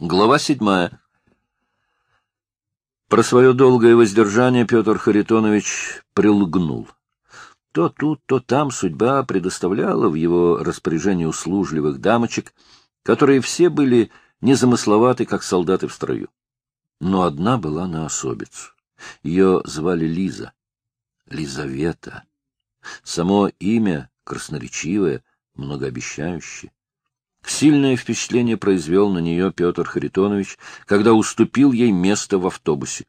Глава седьмая. Про свое долгое воздержание Петр Харитонович прилгнул. То тут, то там судьба предоставляла в его распоряжение услужливых дамочек, которые все были незамысловаты, как солдаты в строю. Но одна была на особицу. Ее звали Лиза. Лизавета. Само имя красноречивое, многообещающее. Сильное впечатление произвел на нее Петр Харитонович, когда уступил ей место в автобусе.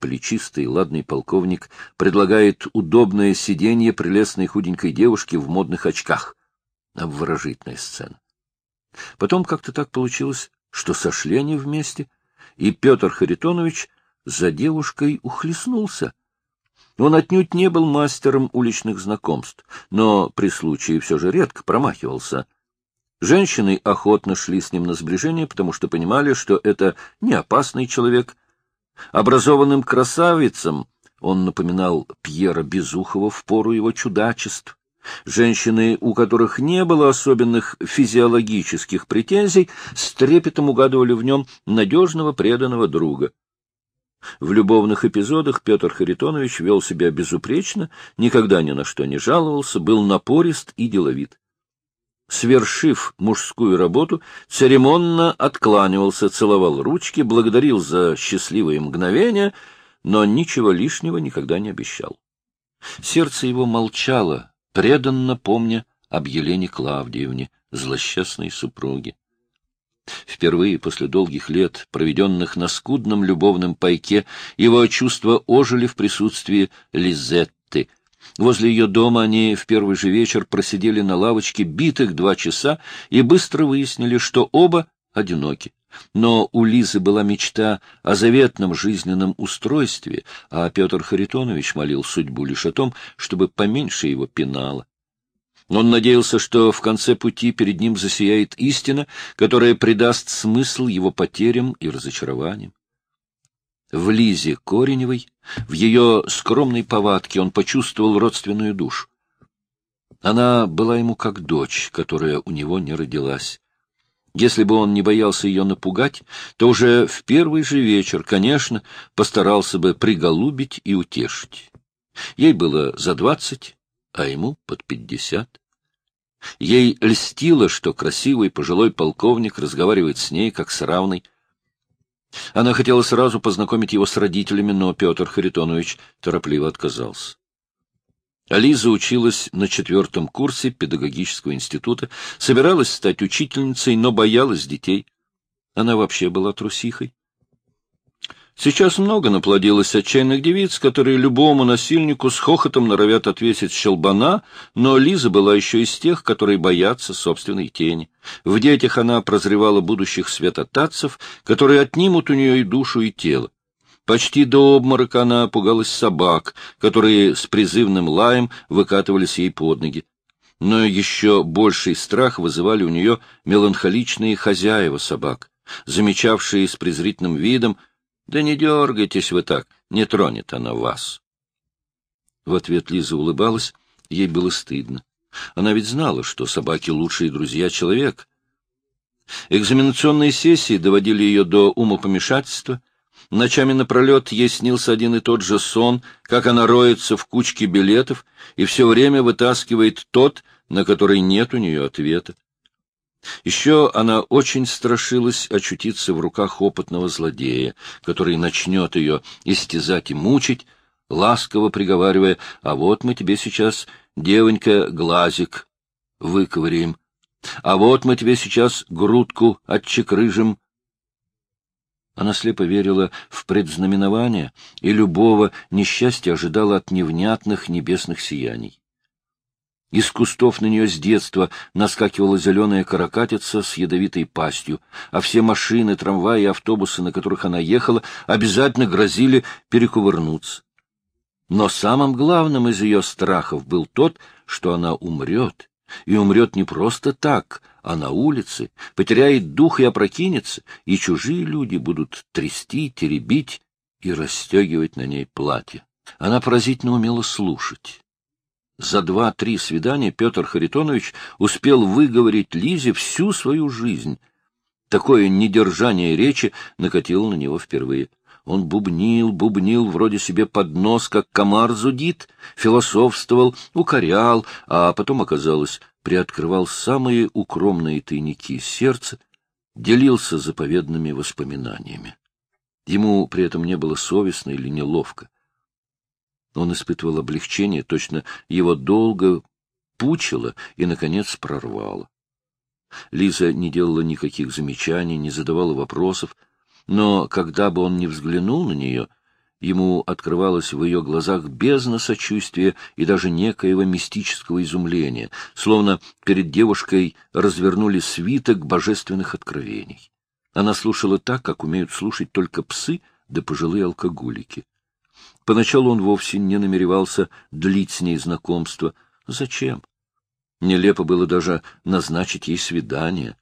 Плечистый, ладный полковник предлагает удобное сиденье прелестной худенькой девушке в модных очках. Обворожительная сцена. Потом как-то так получилось, что сошли они вместе, и Петр Харитонович за девушкой ухлестнулся. Он отнюдь не был мастером уличных знакомств, но при случае все же редко промахивался — Женщины охотно шли с ним на сближение, потому что понимали, что это не опасный человек. Образованным красавицам он напоминал Пьера Безухова в пору его чудачеств. Женщины, у которых не было особенных физиологических претензий, с трепетом угадывали в нем надежного преданного друга. В любовных эпизодах Петр Харитонович вел себя безупречно, никогда ни на что не жаловался, был напорист и деловит свершив мужскую работу, церемонно откланивался, целовал ручки, благодарил за счастливые мгновения, но ничего лишнего никогда не обещал. Сердце его молчало, преданно помня об Елене Клавдиевне, злосчастной супруге. Впервые после долгих лет, проведенных на скудном любовном пайке, его чувства ожили в присутствии Лизетты, Возле ее дома они в первый же вечер просидели на лавочке битых два часа и быстро выяснили, что оба одиноки. Но у Лизы была мечта о заветном жизненном устройстве, а Петр Харитонович молил судьбу лишь о том, чтобы поменьше его пинало. Он надеялся, что в конце пути перед ним засияет истина, которая придаст смысл его потерям и разочарованиям. В Лизе Кореневой, в ее скромной повадке он почувствовал родственную душу. Она была ему как дочь, которая у него не родилась. Если бы он не боялся ее напугать, то уже в первый же вечер, конечно, постарался бы приголубить и утешить. Ей было за двадцать, а ему под пятьдесят. Ей льстило, что красивый пожилой полковник разговаривает с ней, как с равной, она хотела сразу познакомить его с родителями, но Петр Харитонович торопливо отказался. Ализа училась на четвертом курсе педагогического института, собиралась стать учительницей, но боялась детей. Она вообще была трусихой. Сейчас много наплодилось отчаянных девиц, которые любому насильнику с хохотом норовят отвесить щелбана, но Лиза была еще из тех, которые боятся собственной тени. В детях она прозревала будущих святотатцев, которые отнимут у нее и душу, и тело. Почти до обморока она пугалась собак, которые с призывным лаем выкатывались ей под ноги. Но еще больший страх вызывали у нее меланхоличные хозяева собак, замечавшие с презрительным видом, да не дергайтесь вы так, не тронет она вас. В ответ Лиза улыбалась, ей было стыдно. Она ведь знала, что собаки — лучшие друзья человека. Экзаменационные сессии доводили ее до умопомешательства. Ночами напролет ей снился один и тот же сон, как она роется в кучке билетов и все время вытаскивает тот, на который нет у нее ответа. Еще она очень страшилась очутиться в руках опытного злодея, который начнет ее истязать и мучить, ласково приговаривая, «А вот мы тебе сейчас, девонька, глазик выковыряем, а вот мы тебе сейчас грудку отчекрыжим». Она слепо верила в предзнаменование и любого несчастья ожидала от невнятных небесных сияний. Из кустов на нее с детства наскакивала зеленая каракатица с ядовитой пастью, а все машины, трамваи и автобусы, на которых она ехала, обязательно грозили перекувырнуться. Но самым главным из ее страхов был тот, что она умрет, и умрет не просто так, а на улице, потеряет дух и опрокинется, и чужие люди будут трясти, теребить и расстегивать на ней платье. Она поразительно умела слушать. За два-три свидания Петр Харитонович успел выговорить Лизе всю свою жизнь. Такое недержание речи накатило на него впервые. Он бубнил, бубнил вроде себе под нос, как комар зудит, философствовал, укорял, а потом, оказалось, приоткрывал самые укромные тайники сердца, делился заповедными воспоминаниями. Ему при этом не было совестно или неловко. Он испытывал облегчение, точно его долго пучило и, наконец, прорвало. Лиза не делала никаких замечаний, не задавала вопросов, но когда бы он ни взглянул на нее, ему открывалось в ее глазах бездна сочувствия и даже некоего мистического изумления, словно перед девушкой развернули свиток божественных откровений. Она слушала так, как умеют слушать только псы да пожилые алкоголики. Поначалу он вовсе не намеревался длить с ней знакомство. Зачем? Нелепо было даже назначить ей свидание.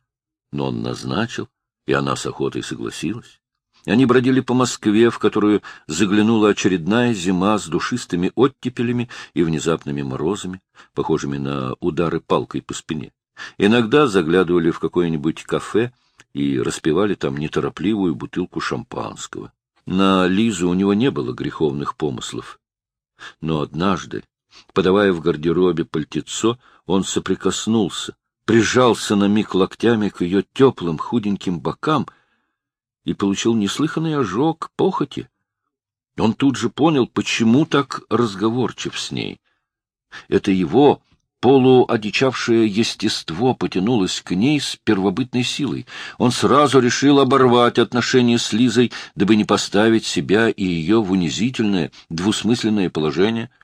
Но он назначил, и она с охотой согласилась. Они бродили по Москве, в которую заглянула очередная зима с душистыми оттепелями и внезапными морозами, похожими на удары палкой по спине. Иногда заглядывали в какое-нибудь кафе и распивали там неторопливую бутылку шампанского. На Лизу у него не было греховных помыслов. Но однажды, подавая в гардеробе пальтецо, он соприкоснулся прижался на миг локтями к ее теплым худеньким бокам и получил неслыханный ожог похоти. Он тут же понял, почему так разговорчив с ней. Это его полуодичавшее естество потянулось к ней с первобытной силой. Он сразу решил оборвать отношения с Лизой, дабы не поставить себя и ее в унизительное, двусмысленное положение —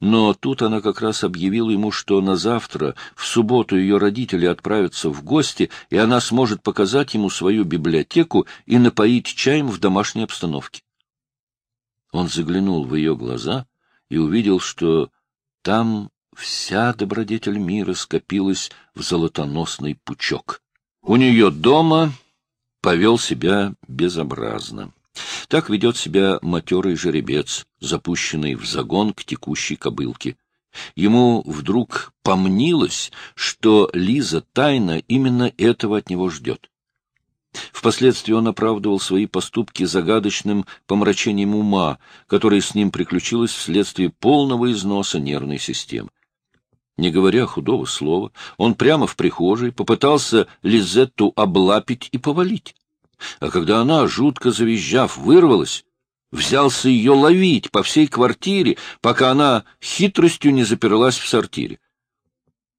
но тут она как раз объявила ему, что на завтра, в субботу, ее родители отправятся в гости, и она сможет показать ему свою библиотеку и напоить чаем в домашней обстановке. Он заглянул в ее глаза и увидел, что там вся добродетель мира скопилась в золотоносный пучок. У нее дома повел себя безобразно. Так ведет себя матерый жеребец, запущенный в загон к текущей кобылке. Ему вдруг помнилось, что Лиза тайно именно этого от него ждет. Впоследствии он оправдывал свои поступки загадочным помрачением ума, которое с ним приключилось вследствие полного износа нервной системы. Не говоря худого слова, он прямо в прихожей попытался Лизетту облапить и повалить. А когда она, жутко завизжав, вырвалась, взялся ее ловить по всей квартире, пока она хитростью не заперлась в сортире.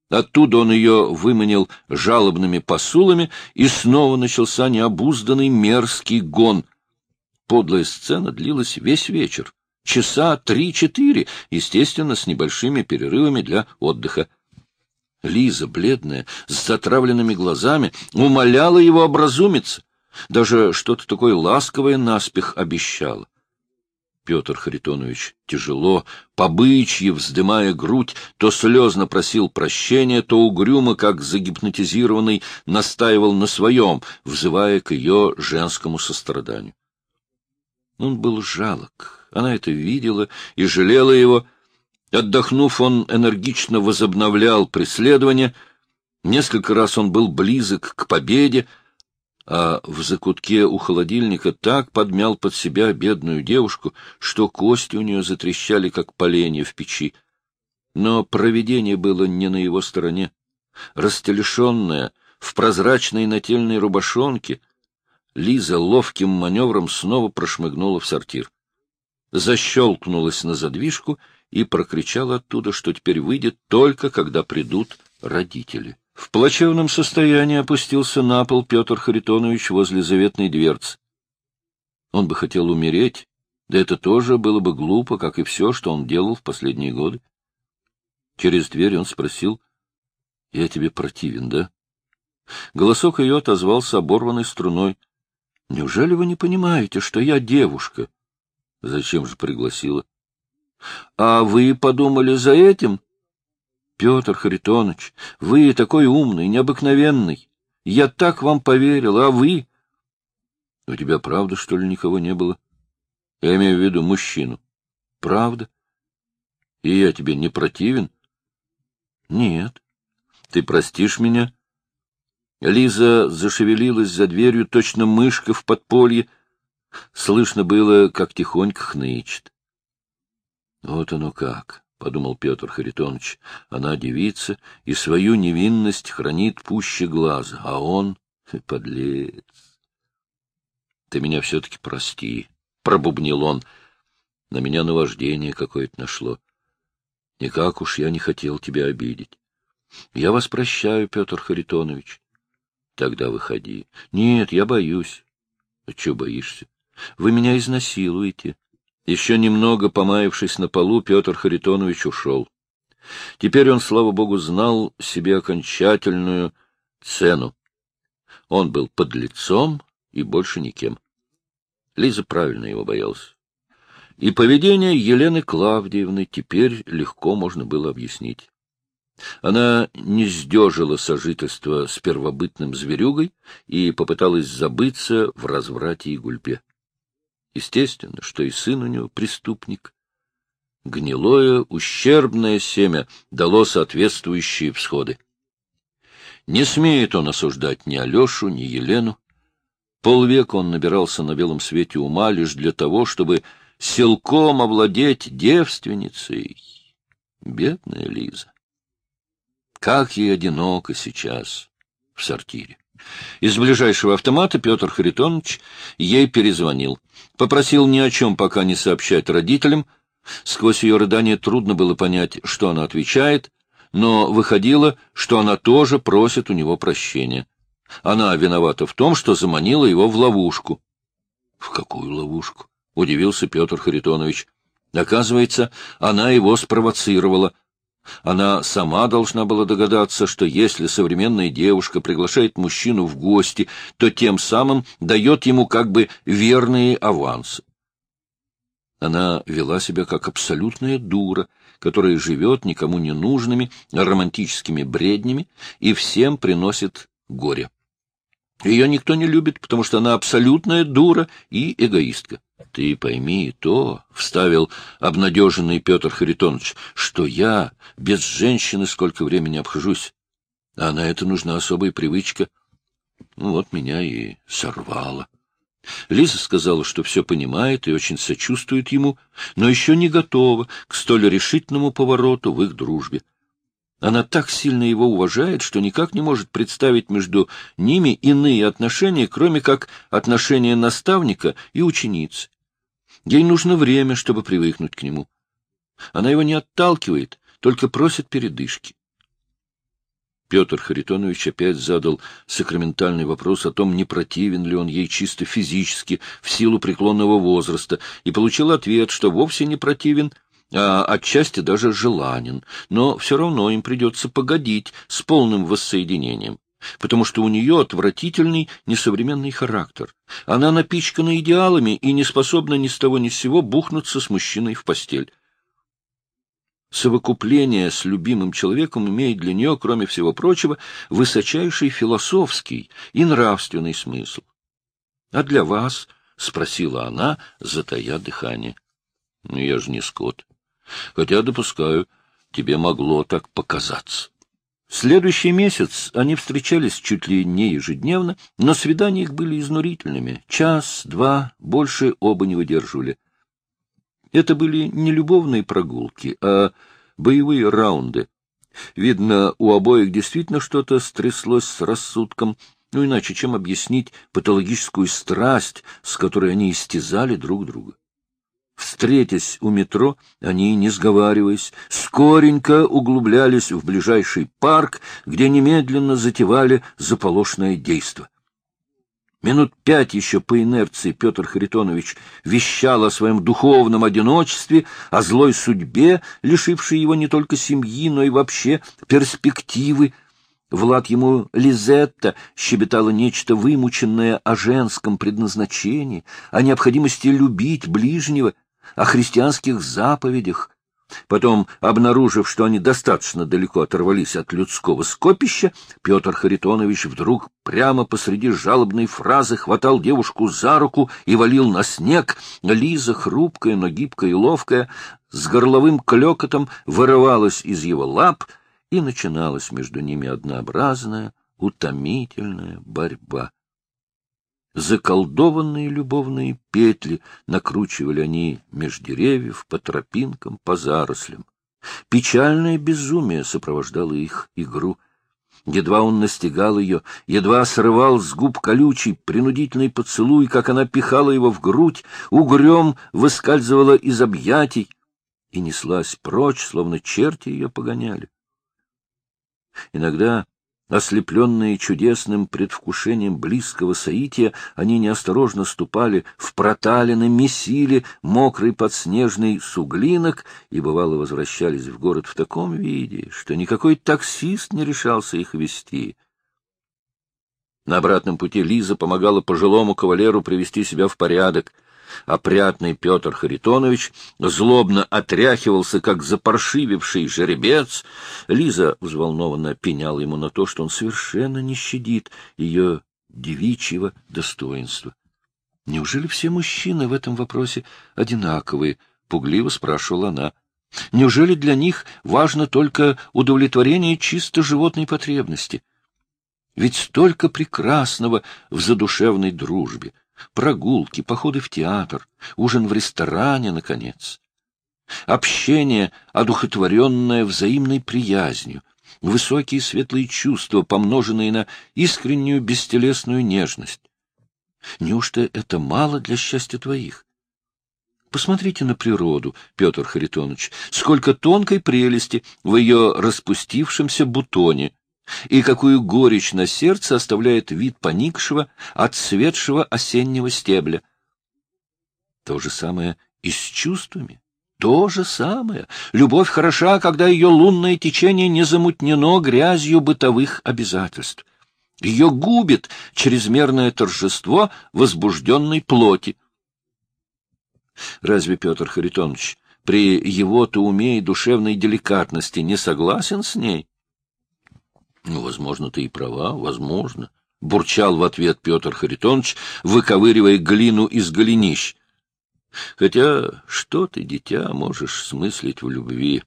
Оттуда он ее выманил жалобными посулами, и снова начался необузданный мерзкий гон. Подлая сцена длилась весь вечер, часа три-четыре, естественно, с небольшими перерывами для отдыха. Лиза, бледная, с затравленными глазами, умоляла его образумиться. Даже что-то такое ласковое наспех обещал. Петр Харитонович тяжело, побычьи, вздымая грудь, то слезно просил прощения, то угрюмо, как загипнотизированный, настаивал на своем, взывая к ее женскому состраданию. Он был жалок, она это видела и жалела его. Отдохнув, он энергично возобновлял преследование. Несколько раз он был близок к победе, а в закутке у холодильника так подмял под себя бедную девушку, что кости у нее затрещали, как поленья в печи. Но провидение было не на его стороне. Растелешенная, в прозрачной нательной рубашонке, Лиза ловким маневром снова прошмыгнула в сортир. Защелкнулась на задвижку и прокричала оттуда, что теперь выйдет только, когда придут родители. В плачевном состоянии опустился на пол Петр Харитонович возле заветной дверцы. Он бы хотел умереть, да это тоже было бы глупо, как и все, что он делал в последние годы. Через дверь он спросил, — Я тебе противен, да? Голосок ее отозвался оборванной струной. — Неужели вы не понимаете, что я девушка? — Зачем же пригласила? — А вы подумали за этим? Петр Харитонович, вы такой умный, необыкновенный. Я так вам поверил, а вы... У тебя правда, что ли, никого не было? Я имею в виду мужчину. Правда? И я тебе не противен? Нет. Ты простишь меня? Лиза зашевелилась за дверью, точно мышка в подполье. Слышно было, как тихонько хнычет. Вот оно как, — подумал Петр Харитонович, — она девица и свою невинность хранит пуще глаза, а он — подлец. — Ты меня все-таки прости, — пробубнил он. На меня наваждение какое-то нашло. Никак уж я не хотел тебя обидеть. Я вас прощаю, Петр Харитонович. Тогда выходи. Нет, я боюсь. А чего боишься? Вы меня изнасилуете. Еще немного помаявшись на полу, Петр Харитонович ушел. Теперь он, слава богу, знал себе окончательную цену. Он был под лицом и больше никем. Лиза правильно его боялась. И поведение Елены Клавдиевны теперь легко можно было объяснить. Она не сдежила сожительство с первобытным зверюгой и попыталась забыться в разврате и гульбе. Естественно, что и сын у него преступник. Гнилое, ущербное семя дало соответствующие всходы. Не смеет он осуждать ни Алешу, ни Елену. Полвека он набирался на белом свете ума лишь для того, чтобы силком овладеть девственницей. Бедная Лиза. Как ей одиноко сейчас в сортире. Из ближайшего автомата Петр Харитонович ей перезвонил. Попросил ни о чем пока не сообщать родителям. Сквозь ее рыдание трудно было понять, что она отвечает, но выходило, что она тоже просит у него прощения. Она виновата в том, что заманила его в ловушку. — В какую ловушку? — удивился Петр Харитонович. Оказывается, она его спровоцировала — она сама должна была догадаться, что если современная девушка приглашает мужчину в гости, то тем самым дает ему как бы верные авансы. Она вела себя как абсолютная дура, которая живет никому не нужными романтическими бреднями и всем приносит горе. Ее никто не любит, потому что она абсолютная дура и эгоистка. — Ты пойми то, — вставил обнадеженный Петр Харитонович, — что я без женщины сколько времени обхожусь, а на это нужна особая привычка. Ну, вот меня и сорвало. Лиза сказала, что все понимает и очень сочувствует ему, но еще не готова к столь решительному повороту в их дружбе. Она так сильно его уважает, что никак не может представить между ними иные отношения, кроме как отношения наставника и ученицы. Ей нужно время, чтобы привыкнуть к нему. Она его не отталкивает, только просит передышки. Петр Харитонович опять задал сакраментальный вопрос о том, не противен ли он ей чисто физически в силу преклонного возраста, и получил ответ, что вовсе не противен — а отчасти даже желанен, но все равно им придется погодить с полным воссоединением, потому что у нее отвратительный несовременный характер. Она напичкана идеалами и не способна ни с того ни с сего бухнуться с мужчиной в постель. Совокупление с любимым человеком имеет для нее, кроме всего прочего, высочайший философский и нравственный смысл. — А для вас? — спросила она, затая дыхание. — Ну, я же не скот. Хотя, допускаю, тебе могло так показаться. Следующий месяц они встречались чуть ли не ежедневно, но свидания их были изнурительными. Час, два, больше оба не выдерживали. Это были не любовные прогулки, а боевые раунды. Видно, у обоих действительно что-то стряслось с рассудком, ну иначе чем объяснить патологическую страсть, с которой они истязали друг друга. Встретясь у метро, они, не сговариваясь, скоренько углублялись в ближайший парк, где немедленно затевали заполошное действо. Минут пять еще по инерции Петр Харитонович вещал о своем духовном одиночестве, о злой судьбе, лишившей его не только семьи, но и вообще перспективы, Влад ему Лизетта щебетала нечто вымученное о женском предназначении, о необходимости любить ближнего — о христианских заповедях. Потом, обнаружив, что они достаточно далеко оторвались от людского скопища, Петр Харитонович вдруг прямо посреди жалобной фразы хватал девушку за руку и валил на снег. Лиза, хрупкая, но гибкая и ловкая, с горловым клекотом вырывалась из его лап, и начиналась между ними однообразная утомительная борьба. Заколдованные любовные петли накручивали они меж деревьев, по тропинкам, по зарослям. Печальное безумие сопровождало их игру. Едва он настигал ее, едва срывал с губ колючий, принудительный поцелуй, как она пихала его в грудь, угрем выскальзывала из объятий и неслась прочь, словно черти ее погоняли. Иногда Ослепленные чудесным предвкушением близкого соития, они неосторожно ступали в проталины, месили мокрый подснежный суглинок и, бывало, возвращались в город в таком виде, что никакой таксист не решался их вести. На обратном пути Лиза помогала пожилому кавалеру привести себя в порядок — Опрятный Петр Харитонович злобно отряхивался, как запаршививший жеребец. Лиза взволнованно пеняла ему на то, что он совершенно не щадит ее девичьего достоинства. «Неужели все мужчины в этом вопросе одинаковые?» — пугливо спрашивала она. «Неужели для них важно только удовлетворение чисто животной потребности? Ведь столько прекрасного в задушевной дружбе, прогулки, походы в театр, ужин в ресторане, наконец. Общение, одухотворенное взаимной приязнью, высокие светлые чувства, помноженные на искреннюю бестелесную нежность. Неужто это мало для счастья твоих? Посмотрите на природу, Петр Харитонович, сколько тонкой прелести в ее распустившемся бутоне, и какую горечь на сердце оставляет вид поникшего, отцветшего осеннего стебля. То же самое и с чувствами. То же самое. Любовь хороша, когда ее лунное течение не замутнено грязью бытовых обязательств. Ее губит чрезмерное торжество возбужденной плоти. Разве Петр Харитонович при его-то уме и душевной деликатности не согласен с ней? Ну, возможно, ты и права, возможно. Бурчал в ответ Петр Харитонович, выковыривая глину из голенищ. Хотя что ты, дитя, можешь смыслить в любви?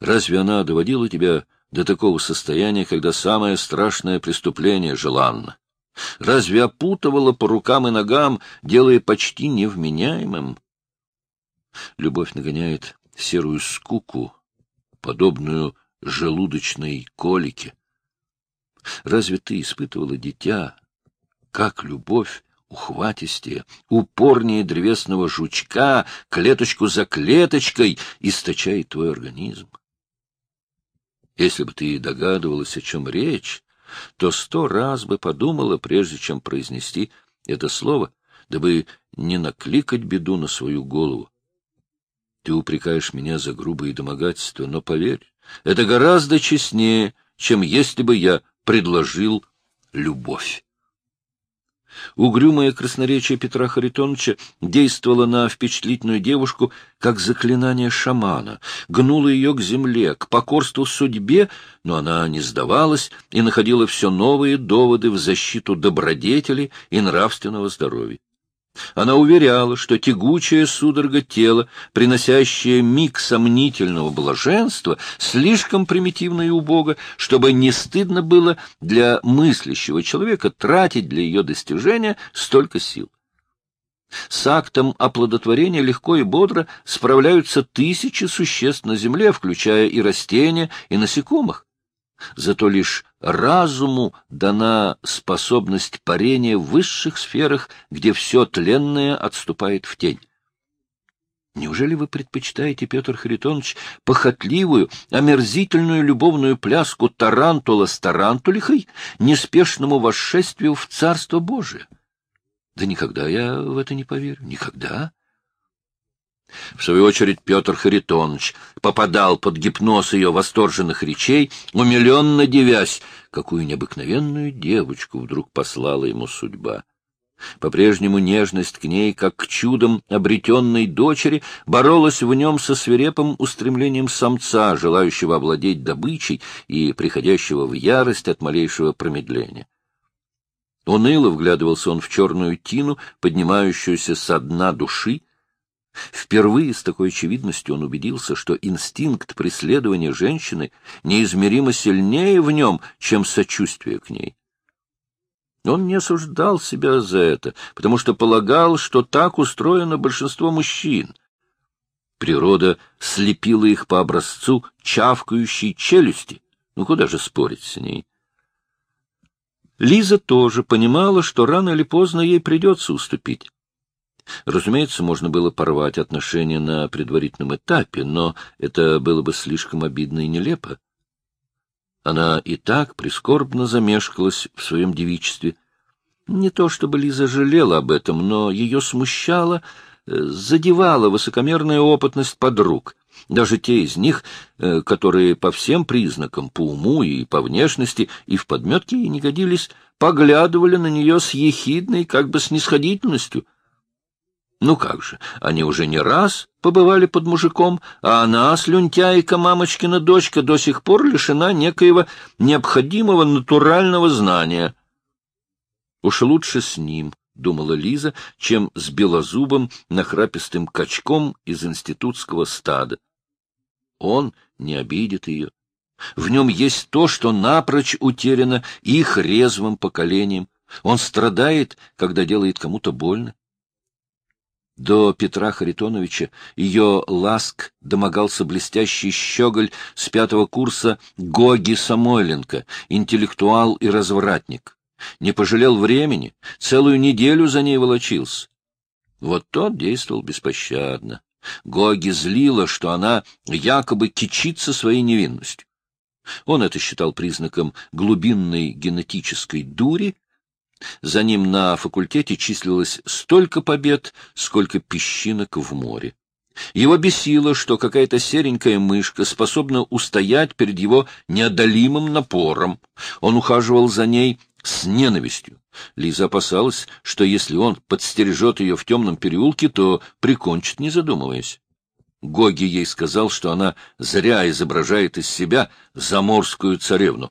Разве она доводила тебя до такого состояния, когда самое страшное преступление желанно? Разве опутывала по рукам и ногам, делая почти невменяемым? Любовь нагоняет серую скуку, подобную желудочной колике. Разве ты испытывала дитя, как любовь ухватистее, упорнее древесного жучка, клеточку за клеточкой источает твой организм? Если бы ты догадывалась, о чем речь, то сто раз бы подумала, прежде чем произнести это слово, дабы не накликать беду на свою голову. Ты упрекаешь меня за грубые домогательства, но поверь, это гораздо честнее, чем если бы я предложил любовь. Угрюмое красноречие Петра Харитоновича действовало на впечатлительную девушку, как заклинание шамана, гнуло ее к земле, к покорству судьбе, но она не сдавалась и находила все новые доводы в защиту добродетели и нравственного здоровья. Она уверяла, что тягучая судорога тела, приносящая миг сомнительного блаженства, слишком примитивна и убога, чтобы не стыдно было для мыслящего человека тратить для ее достижения столько сил. С актом оплодотворения легко и бодро справляются тысячи существ на Земле, включая и растения, и насекомых. Зато лишь разуму дана способность парения в высших сферах, где все тленное отступает в тень. Неужели вы предпочитаете, Петр Харитонович, похотливую, омерзительную любовную пляску тарантула с тарантулихой, неспешному восшествию в Царство Божие? Да никогда я в это не поверю. Никогда. В свою очередь Петр Харитонович попадал под гипноз ее восторженных речей, умиленно девясь, какую необыкновенную девочку вдруг послала ему судьба. По-прежнему нежность к ней, как к чудам обретенной дочери, боролась в нем со свирепым устремлением самца, желающего овладеть добычей и приходящего в ярость от малейшего промедления. Уныло вглядывался он в черную тину, поднимающуюся со дна души, Впервые с такой очевидностью он убедился, что инстинкт преследования женщины неизмеримо сильнее в нем, чем сочувствие к ней. Он не осуждал себя за это, потому что полагал, что так устроено большинство мужчин. Природа слепила их по образцу чавкающей челюсти. Ну куда же спорить с ней? Лиза тоже понимала, что рано или поздно ей придется уступить. Разумеется, можно было порвать отношения на предварительном этапе, но это было бы слишком обидно и нелепо. Она и так прискорбно замешкалась в своем девичестве. Не то чтобы Лиза жалела об этом, но ее смущала, э, задевала высокомерная опытность подруг. Даже те из них, э, которые по всем признакам, по уму и по внешности, и в подметке ей не годились, поглядывали на нее с ехидной, как бы снисходительностью — ну как же, они уже не раз побывали под мужиком, а она, слюнтяйка, мамочкина дочка, до сих пор лишена некоего необходимого натурального знания. Уж лучше с ним, — думала Лиза, — чем с белозубым, нахрапистым качком из институтского стада. Он не обидит ее. В нем есть то, что напрочь утеряно их резвым поколением. Он страдает, когда делает кому-то больно. До Петра Харитоновича ее ласк домогался блестящий щеголь с пятого курса Гоги Самойленко, интеллектуал и развратник. Не пожалел времени, целую неделю за ней волочился. Вот тот действовал беспощадно. Гоги злила, что она якобы кичится своей невинностью. Он это считал признаком глубинной генетической дури, за ним на факультете числилось столько побед, сколько песчинок в море. Его бесило, что какая-то серенькая мышка способна устоять перед его неодолимым напором. Он ухаживал за ней с ненавистью. Лиза опасалась, что если он подстережет ее в темном переулке, то прикончит, не задумываясь. Гоги ей сказал, что она зря изображает из себя заморскую царевну,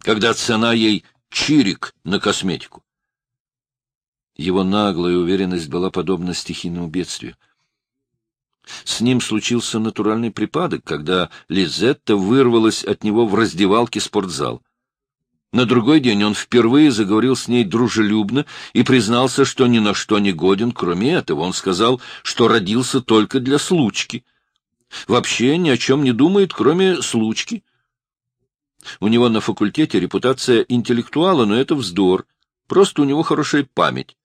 когда цена ей чирик на косметику. Его наглая уверенность была подобна стихийному бедствию. С ним случился натуральный припадок, когда Лизетта вырвалась от него в раздевалке спортзал. На другой день он впервые заговорил с ней дружелюбно и признался, что ни на что не годен, кроме этого. Он сказал, что родился только для случки. Вообще ни о чем не думает, кроме случки. У него на факультете репутация интеллектуала, но это вздор. Просто у него хорошая память.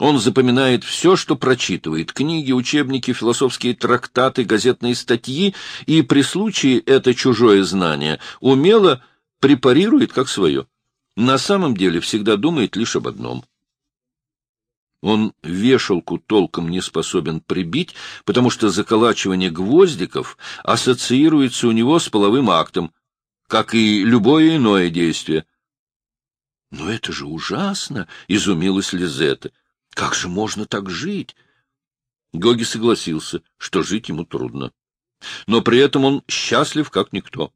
Он запоминает все, что прочитывает — книги, учебники, философские трактаты, газетные статьи, и при случае это чужое знание умело препарирует как свое. На самом деле всегда думает лишь об одном. Он вешалку толком не способен прибить, потому что заколачивание гвоздиков ассоциируется у него с половым актом, как и любое иное действие. — Но это же ужасно! — изумилась Лизетта. Как же можно так жить? Гоги согласился, что жить ему трудно. Но при этом он счастлив, как никто.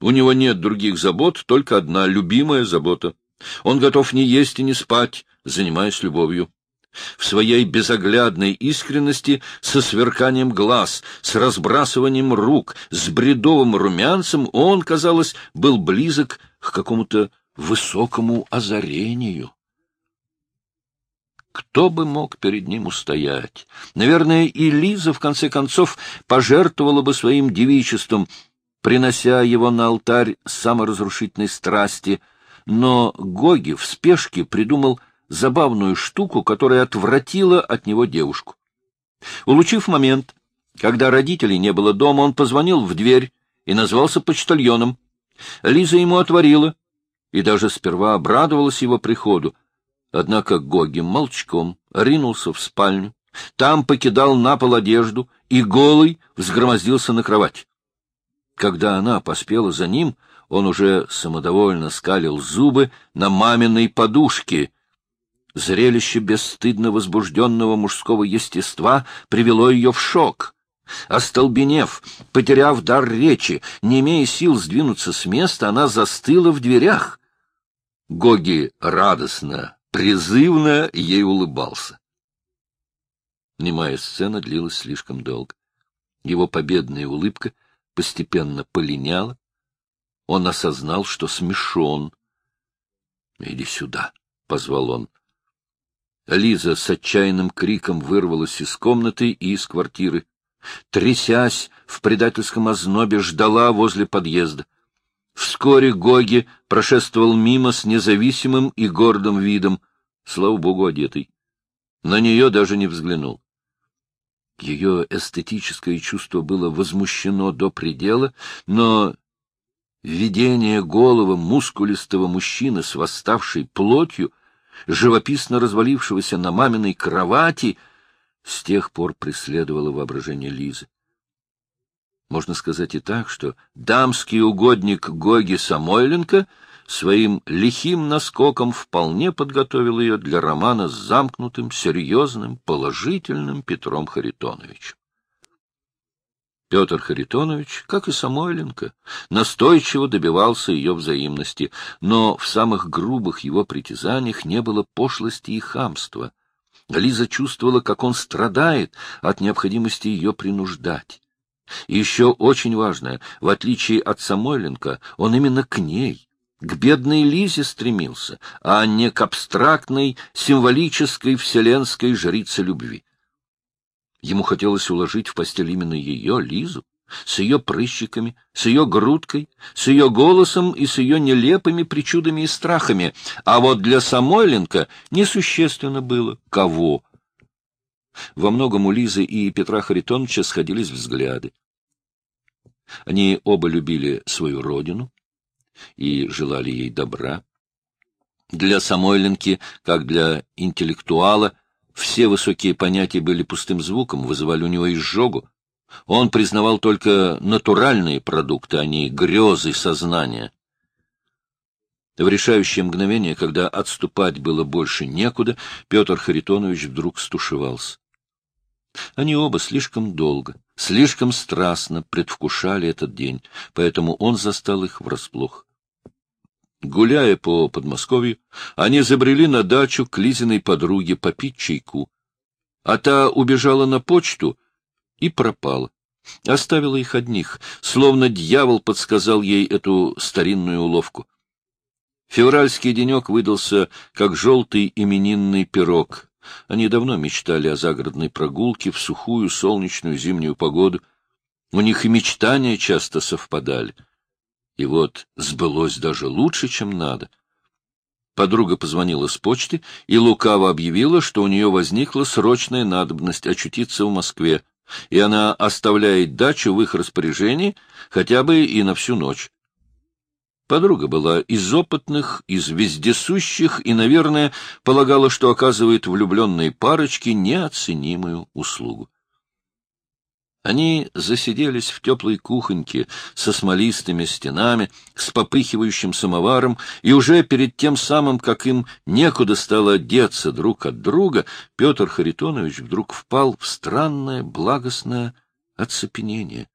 У него нет других забот, только одна любимая забота. Он готов не есть и не спать, занимаясь любовью. В своей безоглядной искренности, со сверканием глаз, с разбрасыванием рук, с бредовым румянцем он, казалось, был близок к какому-то высокому озарению. Кто бы мог перед ним устоять? Наверное, и Лиза, в конце концов, пожертвовала бы своим девичеством, принося его на алтарь саморазрушительной страсти. Но Гоги в спешке придумал забавную штуку, которая отвратила от него девушку. Улучив момент, когда родителей не было дома, он позвонил в дверь и назвался почтальоном. Лиза ему отворила и даже сперва обрадовалась его приходу, Однако Гоги молчком ринулся в спальню, там покидал на пол одежду и голый взгромоздился на кровать. Когда она поспела за ним, он уже самодовольно скалил зубы на маминой подушке. Зрелище бесстыдно возбужденного мужского естества привело ее в шок. Остолбенев, потеряв дар речи, не имея сил сдвинуться с места, она застыла в дверях. Гоги радостно призывно ей улыбался. Немая сцена длилась слишком долго. Его победная улыбка постепенно полиняла. Он осознал, что смешон. — Иди сюда, — позвал он. Лиза с отчаянным криком вырвалась из комнаты и из квартиры. Трясясь в предательском ознобе, ждала возле подъезда. Вскоре Гоги прошествовал мимо с независимым и гордым видом, слава богу, одетый. На нее даже не взглянул. Ее эстетическое чувство было возмущено до предела, но видение голого мускулистого мужчины с восставшей плотью, живописно развалившегося на маминой кровати, с тех пор преследовало воображение Лизы. Можно сказать и так, что дамский угодник Гоги Самойленко своим лихим наскоком вполне подготовил ее для романа с замкнутым, серьезным, положительным Петром Харитоновичем. Петр Харитонович, как и Самойленко, настойчиво добивался ее взаимности, но в самых грубых его притязаниях не было пошлости и хамства. Лиза чувствовала, как он страдает от необходимости ее принуждать. Еще очень важное, в отличие от Самойленко, он именно к ней, к бедной Лизе стремился, а не к абстрактной, символической вселенской жрице любви. Ему хотелось уложить в постель именно ее, Лизу, с ее прыщиками, с ее грудкой, с ее голосом и с ее нелепыми причудами и страхами, а вот для Самойленко несущественно было, кого во многом у Лизы и Петра Харитоновича сходились взгляды. Они оба любили свою родину и желали ей добра. Для Самойленки, как для интеллектуала, все высокие понятия были пустым звуком, вызывали у него изжогу. Он признавал только натуральные продукты, а не грезы сознания. В решающее мгновение, когда отступать было больше некуда, Петр Харитонович вдруг стушевался. Они оба слишком долго, слишком страстно предвкушали этот день, поэтому он застал их врасплох. Гуляя по Подмосковью, они забрели на дачу к Лизиной подруге попить чайку. А та убежала на почту и пропала. Оставила их одних, словно дьявол подсказал ей эту старинную уловку. Февральский денек выдался, как желтый именинный пирог, они давно мечтали о загородной прогулке в сухую солнечную зимнюю погоду. У них и мечтания часто совпадали. И вот сбылось даже лучше, чем надо. Подруга позвонила с почты и лукаво объявила, что у нее возникла срочная надобность очутиться в Москве, и она оставляет дачу в их распоряжении хотя бы и на всю ночь. Подруга была из опытных, из вездесущих и, наверное, полагала, что оказывает влюбленной парочке неоценимую услугу. Они засиделись в теплой кухоньке со смолистыми стенами, с попыхивающим самоваром, и уже перед тем самым, как им некуда стало одеться друг от друга, Петр Харитонович вдруг впал в странное благостное оцепенение.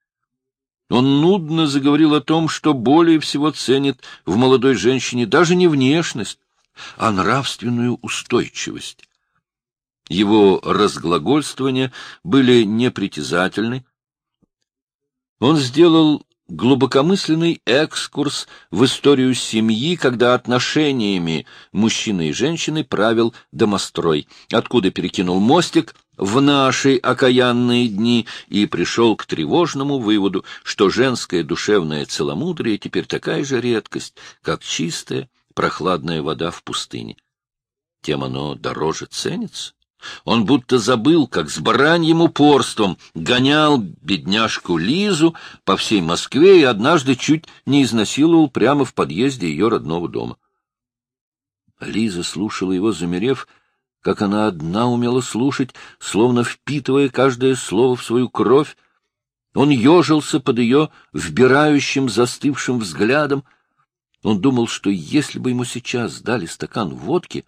Он нудно заговорил о том, что более всего ценит в молодой женщине даже не внешность, а нравственную устойчивость. Его разглагольствования были непритязательны. Он сделал глубокомысленный экскурс в историю семьи, когда отношениями мужчины и женщины правил домострой, откуда перекинул мостик в наши окаянные дни и пришел к тревожному выводу, что женское душевное целомудрие теперь такая же редкость, как чистая, прохладная вода в пустыне. Тем оно дороже ценится. Он будто забыл, как с бараньим упорством гонял бедняжку Лизу по всей Москве и однажды чуть не изнасиловал прямо в подъезде ее родного дома. Лиза слушала его, замерев, как она одна умела слушать, словно впитывая каждое слово в свою кровь. Он ежился под ее вбирающим, застывшим взглядом. Он думал, что если бы ему сейчас дали стакан водки,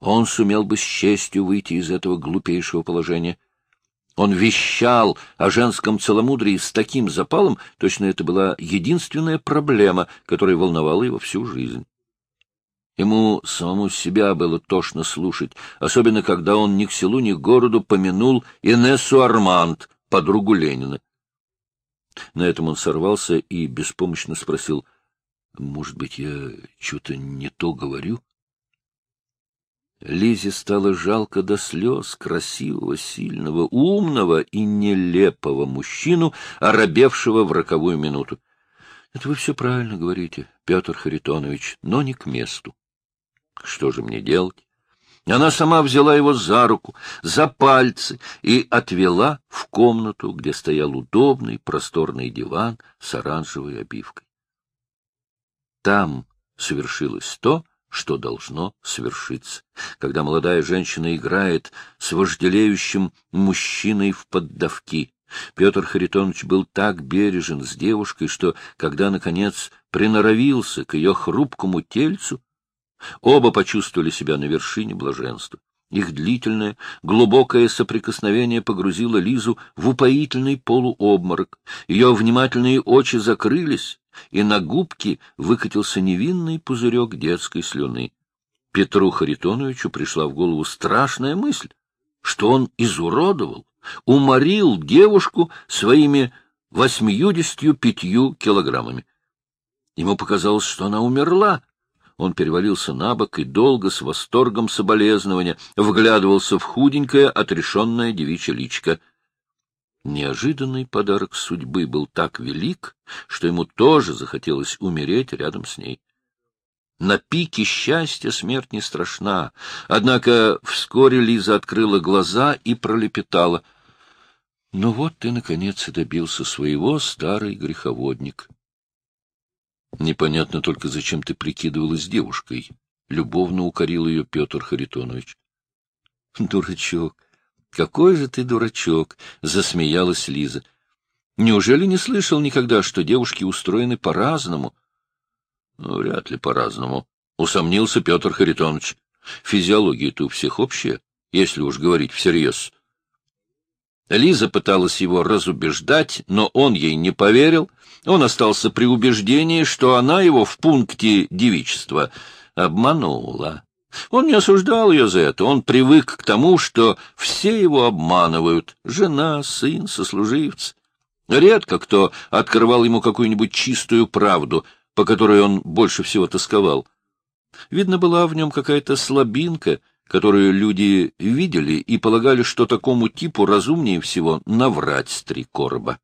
он сумел бы с честью выйти из этого глупейшего положения. Он вещал о женском целомудрии с таким запалом, точно это была единственная проблема, которая волновала его всю жизнь. Ему самому себя было тошно слушать, особенно когда он ни к селу, ни к городу помянул Инессу Арманд, подругу Ленина. На этом он сорвался и беспомощно спросил, «Может быть, я что-то не то говорю?» Лизе стало жалко до слез красивого, сильного, умного и нелепого мужчину, оробевшего в роковую минуту. — Это вы все правильно говорите, Петр Харитонович, но не к месту. Что же мне делать? Она сама взяла его за руку, за пальцы и отвела в комнату, где стоял удобный просторный диван с оранжевой обивкой. Там совершилось то, что должно свершиться. Когда молодая женщина играет с вожделеющим мужчиной в поддавки, Петр Харитонович был так бережен с девушкой, что, когда, наконец, приноровился к ее хрупкому тельцу, Оба почувствовали себя на вершине блаженства. Их длительное, глубокое соприкосновение погрузило Лизу в упоительный полуобморок. Ее внимательные очи закрылись, и на губки выкатился невинный пузырек детской слюны. Петру Харитоновичу пришла в голову страшная мысль, что он изуродовал, уморил девушку своими восьмидесятью пятью килограммами. Ему показалось, что она умерла, он перевалился на бок и долго, с восторгом соболезнования, вглядывался в худенькое, отрешенное девичье личко. Неожиданный подарок судьбы был так велик, что ему тоже захотелось умереть рядом с ней. На пике счастья смерть не страшна, однако вскоре Лиза открыла глаза и пролепетала. — Ну вот ты, наконец, и добился своего, старый греховодник. Непонятно только, зачем ты прикидывалась девушкой. Любовно укорил ее Петр Харитонович. Дурачок! Какой же ты дурачок! Засмеялась Лиза. Неужели не слышал никогда, что девушки устроены по-разному? Ну, вряд ли по-разному. Усомнился Петр Харитонович. Физиология-то у всех общая, если уж говорить всерьез. Лиза пыталась его разубеждать, но он ей не поверил. Он остался при убеждении, что она его в пункте девичества обманула. Он не осуждал ее за это, он привык к тому, что все его обманывают — жена, сын, сослуживцы. Редко кто открывал ему какую-нибудь чистую правду, по которой он больше всего тосковал. Видно, была в нем какая-то слабинка — которую люди видели и полагали, что такому типу разумнее всего наврать с три короба.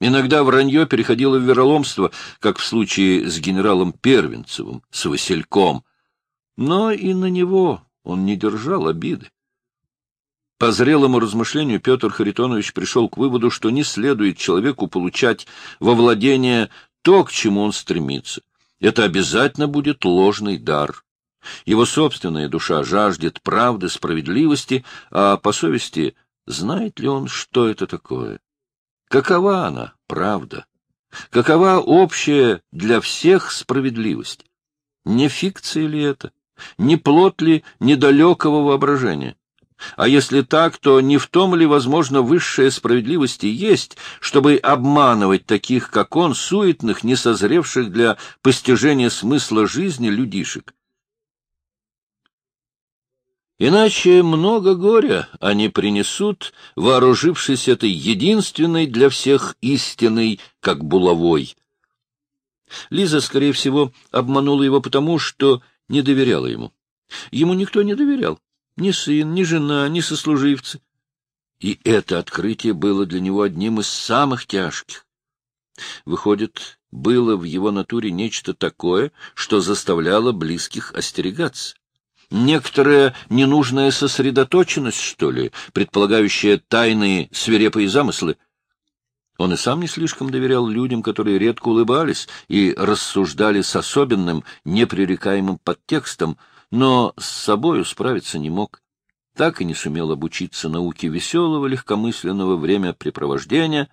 Иногда вранье переходило в вероломство, как в случае с генералом Первенцевым, с Васильком. Но и на него он не держал обиды. По зрелому размышлению Петр Харитонович пришел к выводу, что не следует человеку получать во владение то, к чему он стремится. Это обязательно будет ложный дар. Его собственная душа жаждет правды, справедливости, а по совести знает ли он, что это такое? Какова она, правда? Какова общая для всех справедливость? Не фикция ли это? Не плод ли недалекого воображения? А если так, то не в том ли, возможно, высшая справедливость и есть, чтобы обманывать таких, как он, суетных, несозревших для постижения смысла жизни людишек? Иначе много горя они принесут, вооружившись этой единственной для всех истиной, как булавой. Лиза, скорее всего, обманула его потому, что не доверяла ему. Ему никто не доверял. Ни сын, ни жена, ни сослуживцы. И это открытие было для него одним из самых тяжких. Выходит, было в его натуре нечто такое, что заставляло близких остерегаться. Некоторая ненужная сосредоточенность, что ли, предполагающая тайные свирепые замыслы. Он и сам не слишком доверял людям, которые редко улыбались и рассуждали с особенным, непререкаемым подтекстом, но с собою справиться не мог. Так и не сумел обучиться науке веселого, легкомысленного времяпрепровождения.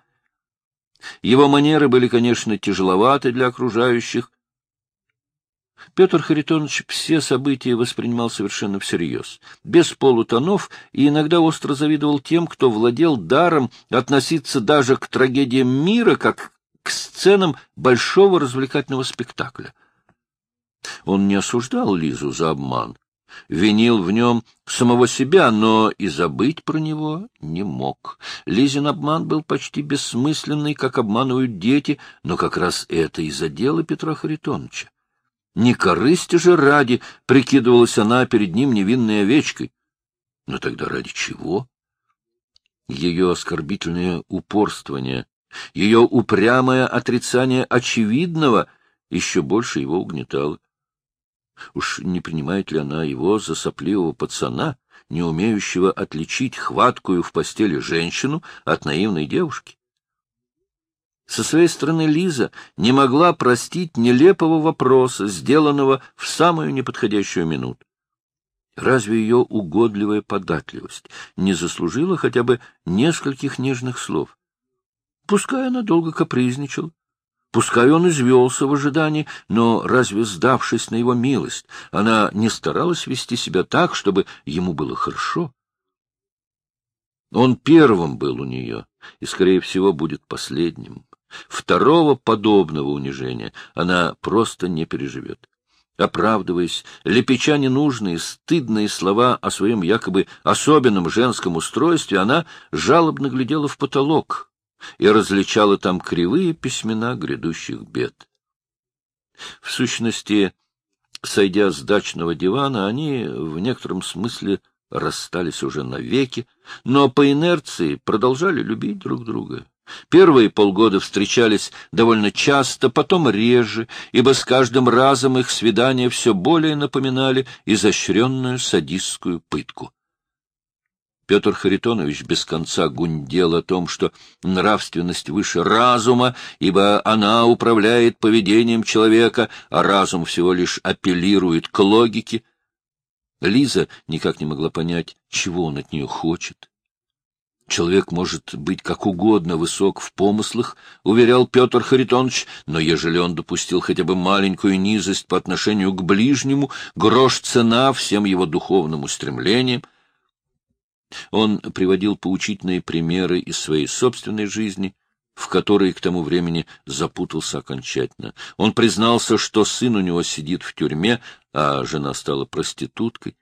Его манеры были, конечно, тяжеловаты для окружающих, Петр Харитонович все события воспринимал совершенно всерьез, без полутонов, и иногда остро завидовал тем, кто владел даром относиться даже к трагедиям мира, как к сценам большого развлекательного спектакля. Он не осуждал Лизу за обман, винил в нем самого себя, но и забыть про него не мог. Лизин обман был почти бессмысленный, как обманывают дети, но как раз это и задело Петра Харитоновича. Не корысти же ради прикидывалась она перед ним невинной овечкой. Но тогда ради чего? Ее оскорбительное упорствование, ее упрямое отрицание очевидного еще больше его угнетало. Уж не принимает ли она его за сопливого пацана, не умеющего отличить хваткую в постели женщину от наивной девушки? Со своей стороны Лиза не могла простить нелепого вопроса, сделанного в самую неподходящую минуту. Разве ее угодливая податливость не заслужила хотя бы нескольких нежных слов? Пускай она долго капризничала, пускай он извелся в ожидании, но разве, сдавшись на его милость, она не старалась вести себя так, чтобы ему было хорошо? Он первым был у нее, и, скорее всего, будет последним. Второго подобного унижения она просто не переживет. Оправдываясь, лепеча ненужные, стыдные слова о своем якобы особенном женском устройстве, она жалобно глядела в потолок и различала там кривые письмена грядущих бед. В сущности, сойдя с дачного дивана, они в некотором смысле расстались уже навеки, но по инерции продолжали любить друг друга. Первые полгода встречались довольно часто, потом реже, ибо с каждым разом их свидания все более напоминали изощренную садистскую пытку. Петр Харитонович без конца гундел о том, что нравственность выше разума, ибо она управляет поведением человека, а разум всего лишь апеллирует к логике. Лиза никак не могла понять, чего он от нее хочет. Человек может быть как угодно высок в помыслах, — уверял Петр Харитонович, но ежели он допустил хотя бы маленькую низость по отношению к ближнему, грош цена всем его духовным устремлениям. Он приводил поучительные примеры из своей собственной жизни, в которой к тому времени запутался окончательно. Он признался, что сын у него сидит в тюрьме, а жена стала проституткой.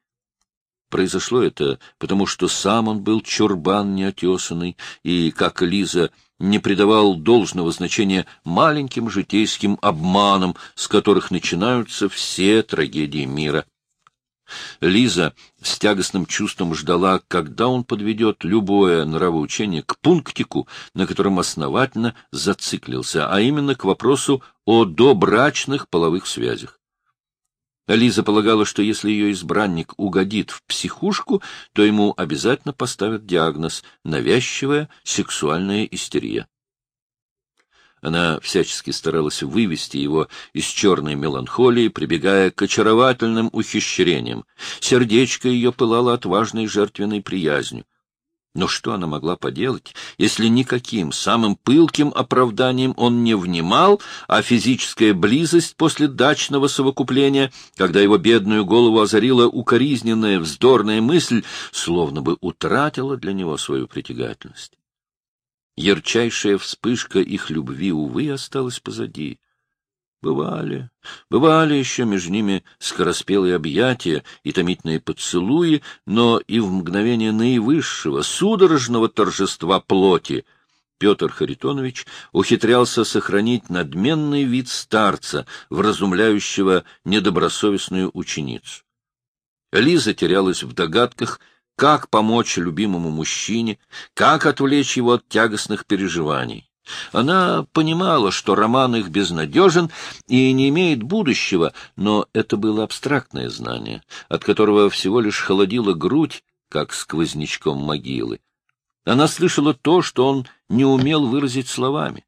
Произошло это потому, что сам он был чурбан неотесанный, и, как Лиза, не придавал должного значения маленьким житейским обманам, с которых начинаются все трагедии мира. Лиза с тягостным чувством ждала, когда он подведет любое нравоучение к пунктику, на котором основательно зациклился, а именно к вопросу о добрачных половых связях. Лиза полагала, что если ее избранник угодит в психушку, то ему обязательно поставят диагноз «навязчивая сексуальная истерия». Она всячески старалась вывести его из черной меланхолии, прибегая к очаровательным ухищрениям. Сердечко ее пылало отважной жертвенной приязнью. Но что она могла поделать, если никаким самым пылким оправданием он не внимал, а физическая близость после дачного совокупления, когда его бедную голову озарила укоризненная вздорная мысль, словно бы утратила для него свою притягательность? Ярчайшая вспышка их любви, увы, осталась позади. Бывали, бывали еще между ними скороспелые объятия и томительные поцелуи, но и в мгновение наивысшего, судорожного торжества плоти Петр Харитонович ухитрялся сохранить надменный вид старца, вразумляющего недобросовестную ученицу. Лиза терялась в догадках, как помочь любимому мужчине, как отвлечь его от тягостных переживаний. Она понимала, что роман их безнадежен и не имеет будущего, но это было абстрактное знание, от которого всего лишь холодила грудь, как сквознячком могилы. Она слышала то, что он не умел выразить словами.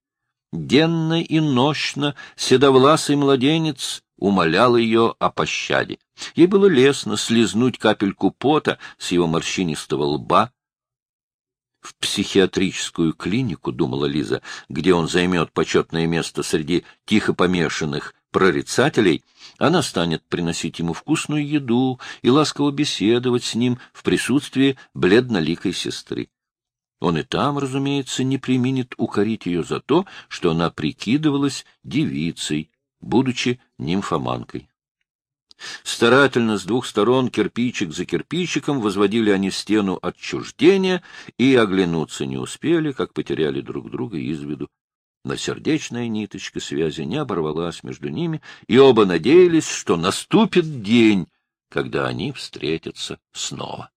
Денно и нощно седовласый младенец умолял ее о пощаде. Ей было лестно слезнуть капельку пота с его морщинистого лба, в психиатрическую клинику, думала Лиза, где он займет почетное место среди тихо помешанных прорицателей, она станет приносить ему вкусную еду и ласково беседовать с ним в присутствии бледноликой сестры. Он и там, разумеется, не применит укорить ее за то, что она прикидывалась девицей, будучи нимфоманкой. Старательно с двух сторон, кирпичик за кирпичиком, возводили они стену отчуждения и оглянуться не успели, как потеряли друг друга из виду. Но сердечная ниточка связи не оборвалась между ними, и оба надеялись, что наступит день, когда они встретятся снова.